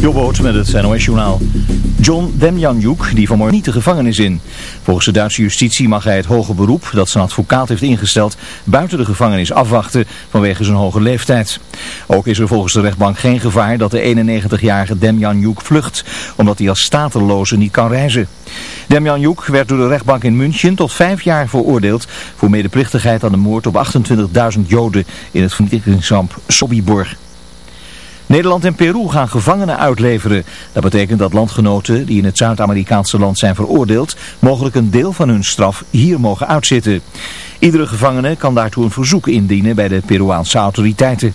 Jobboot met het NOS-journaal. John Demjanjuk, die vanmorgen niet de gevangenis in. Volgens de Duitse justitie mag hij het hoge beroep dat zijn advocaat heeft ingesteld buiten de gevangenis afwachten vanwege zijn hoge leeftijd. Ook is er volgens de rechtbank geen gevaar dat de 91-jarige Demjanjuk vlucht, omdat hij als stateloze niet kan reizen. Demjanjuk werd door de rechtbank in München tot vijf jaar veroordeeld voor medeplichtigheid aan de moord op 28.000 Joden in het vernietigingskamp Sobibor. Nederland en Peru gaan gevangenen uitleveren. Dat betekent dat landgenoten die in het Zuid-Amerikaanse land zijn veroordeeld, mogelijk een deel van hun straf hier mogen uitzitten. Iedere gevangene kan daartoe een verzoek indienen bij de Peruaanse autoriteiten.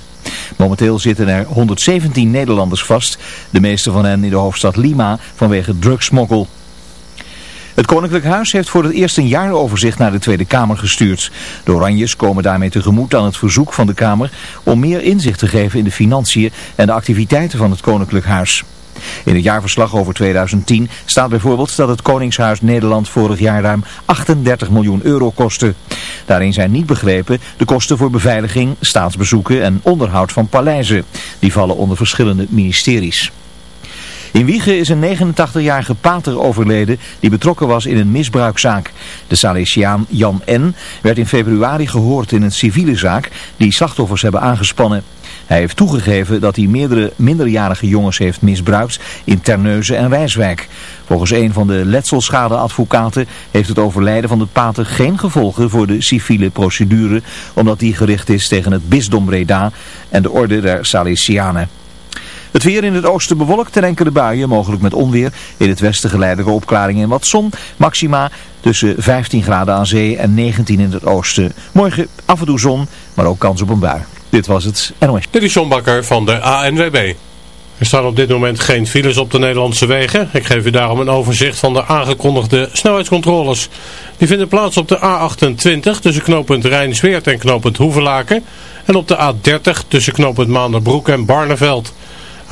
Momenteel zitten er 117 Nederlanders vast, de meeste van hen in de hoofdstad Lima vanwege drugsmokkel. Het Koninklijk Huis heeft voor het eerst een jaaroverzicht naar de Tweede Kamer gestuurd. De Oranjes komen daarmee tegemoet aan het verzoek van de Kamer om meer inzicht te geven in de financiën en de activiteiten van het Koninklijk Huis. In het jaarverslag over 2010 staat bijvoorbeeld dat het Koningshuis Nederland vorig jaar ruim 38 miljoen euro kostte. Daarin zijn niet begrepen de kosten voor beveiliging, staatsbezoeken en onderhoud van paleizen. Die vallen onder verschillende ministeries. In Wiegen is een 89-jarige pater overleden die betrokken was in een misbruikzaak. De Salesiaan Jan N. werd in februari gehoord in een civiele zaak die slachtoffers hebben aangespannen. Hij heeft toegegeven dat hij meerdere minderjarige jongens heeft misbruikt in Terneuzen en Rijswijk. Volgens een van de letselschadeadvocaten heeft het overlijden van de pater geen gevolgen voor de civiele procedure, omdat die gericht is tegen het bisdom Breda en de orde der Salesianen. Het weer in het oosten bewolkt en enkele buien, mogelijk met onweer. In het westen geleidelijke opklaringen en wat zon. Maxima tussen 15 graden aan zee en 19 in het oosten. Morgen af en toe zon, maar ook kans op een bui. Dit was het NOS. Dit is van de ANWB. Er staan op dit moment geen files op de Nederlandse wegen. Ik geef u daarom een overzicht van de aangekondigde snelheidscontroles. Die vinden plaats op de A28 tussen knooppunt Rijnsweert en knooppunt Hoevelaken. En op de A30 tussen knooppunt Maanderbroek en Barneveld.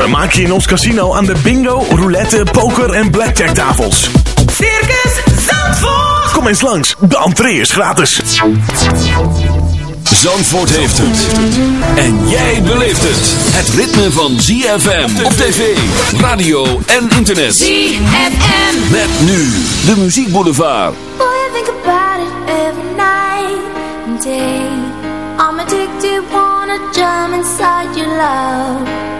Vermaak je in ons casino aan de bingo, roulette, poker en blackjack tafels. Circus Zandvoort. Kom eens langs, de entree is gratis. Zandvoort heeft het. En jij beleeft het. Het ritme van ZFM op tv, radio en internet. ZFM. Met nu de muziekboulevard. Boy, I think about it every night and day. I'm addicted, wanna jump inside your love.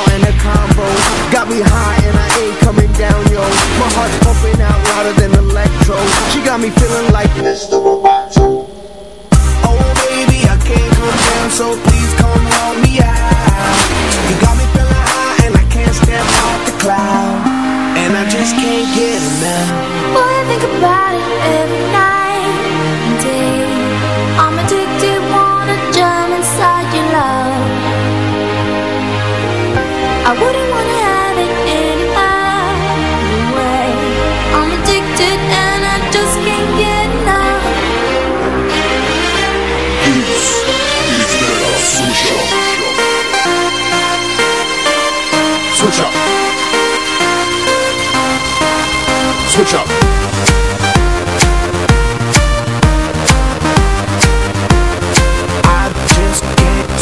me feeling like Mr. Roboto. Oh baby, I can't come down, so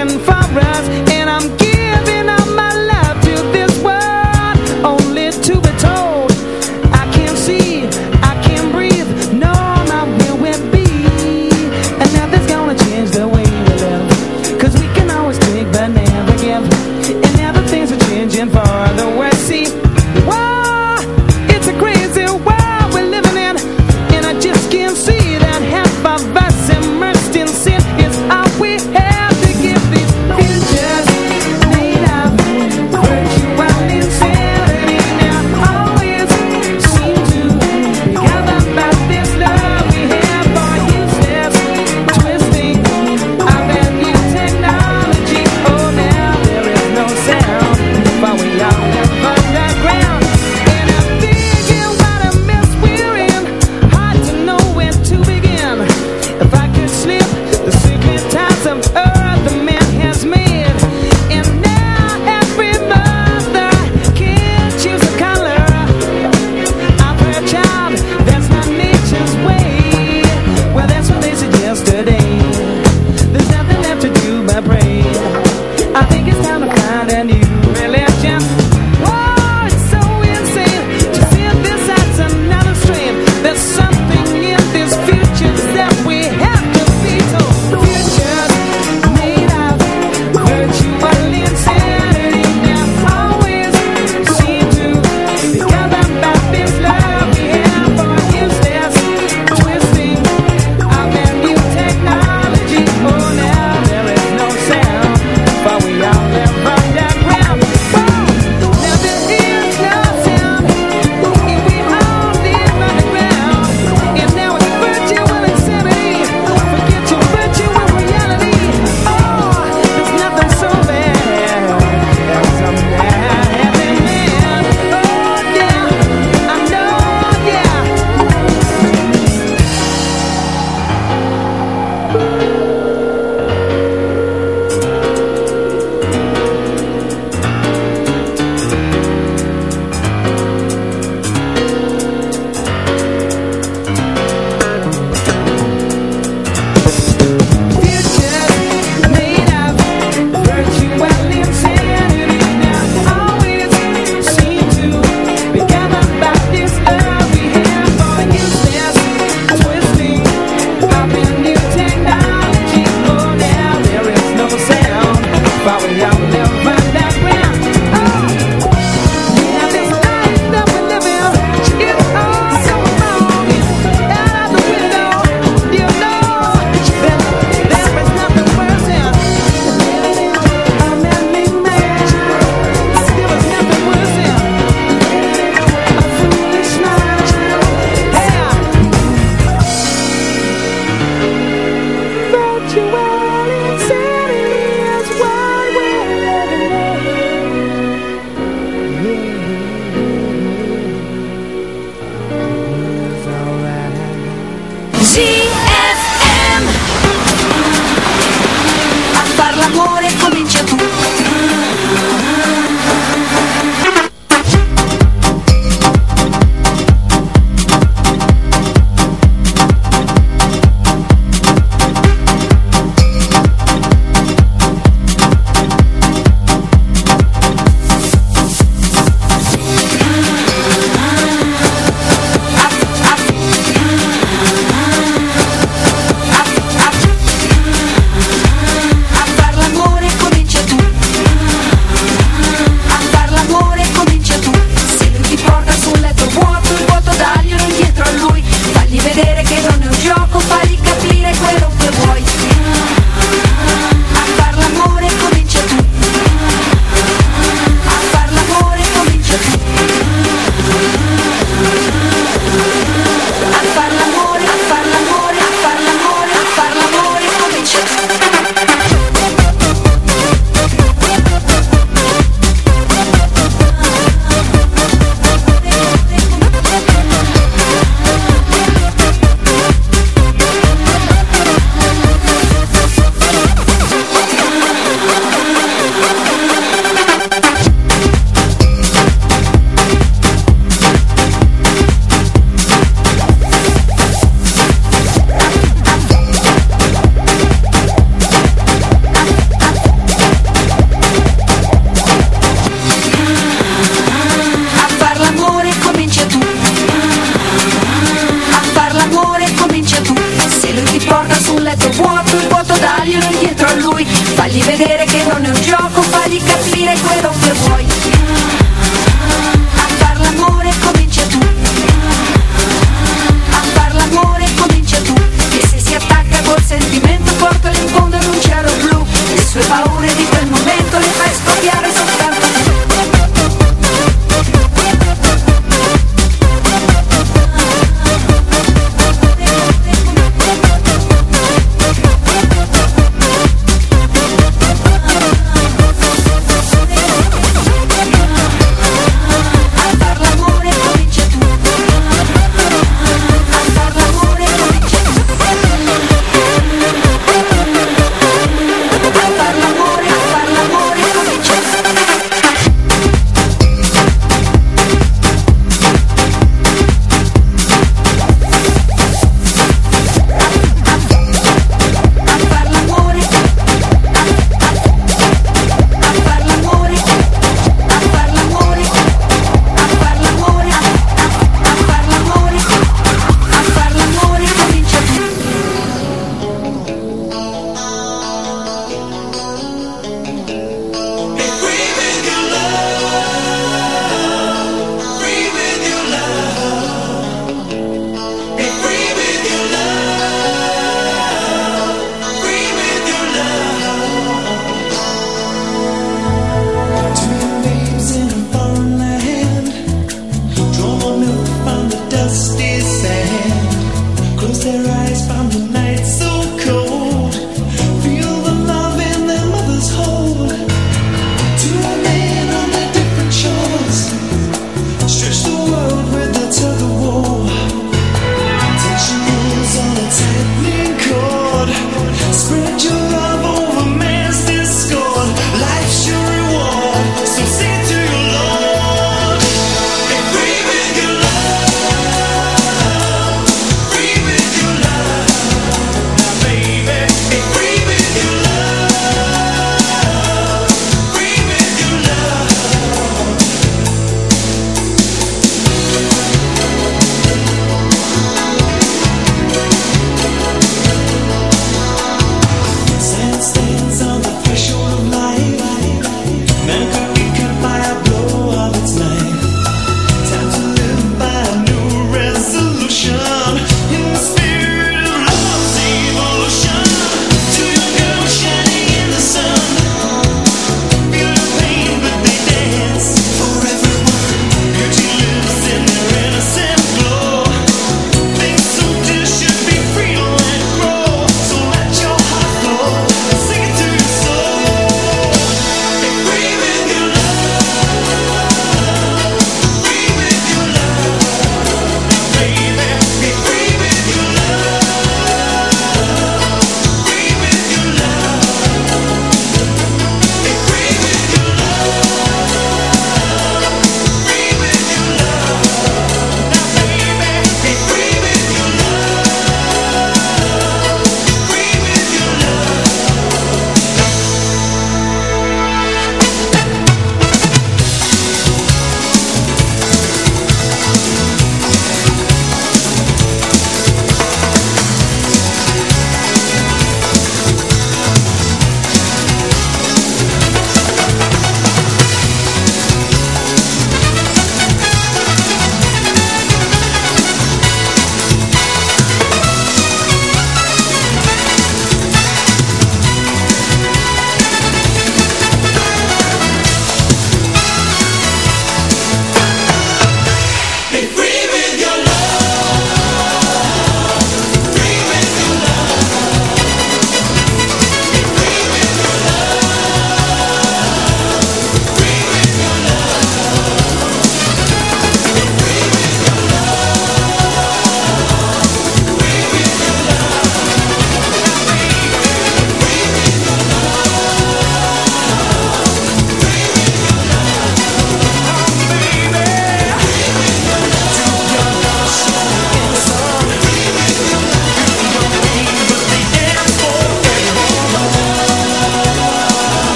And for us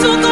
你。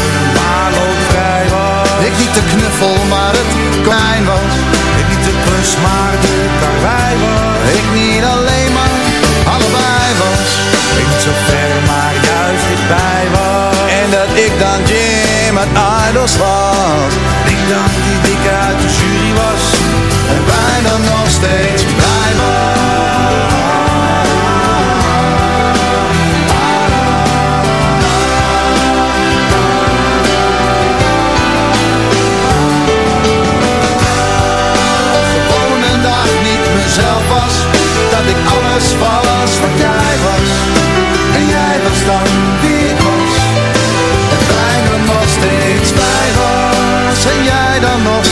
Ik niet de klus, maar de karwei was. Ik niet alleen, maar allebei was. Ik niet zo ver, maar juist dichtbij was. En dat ik dan Jim uit Idols was. Ik dan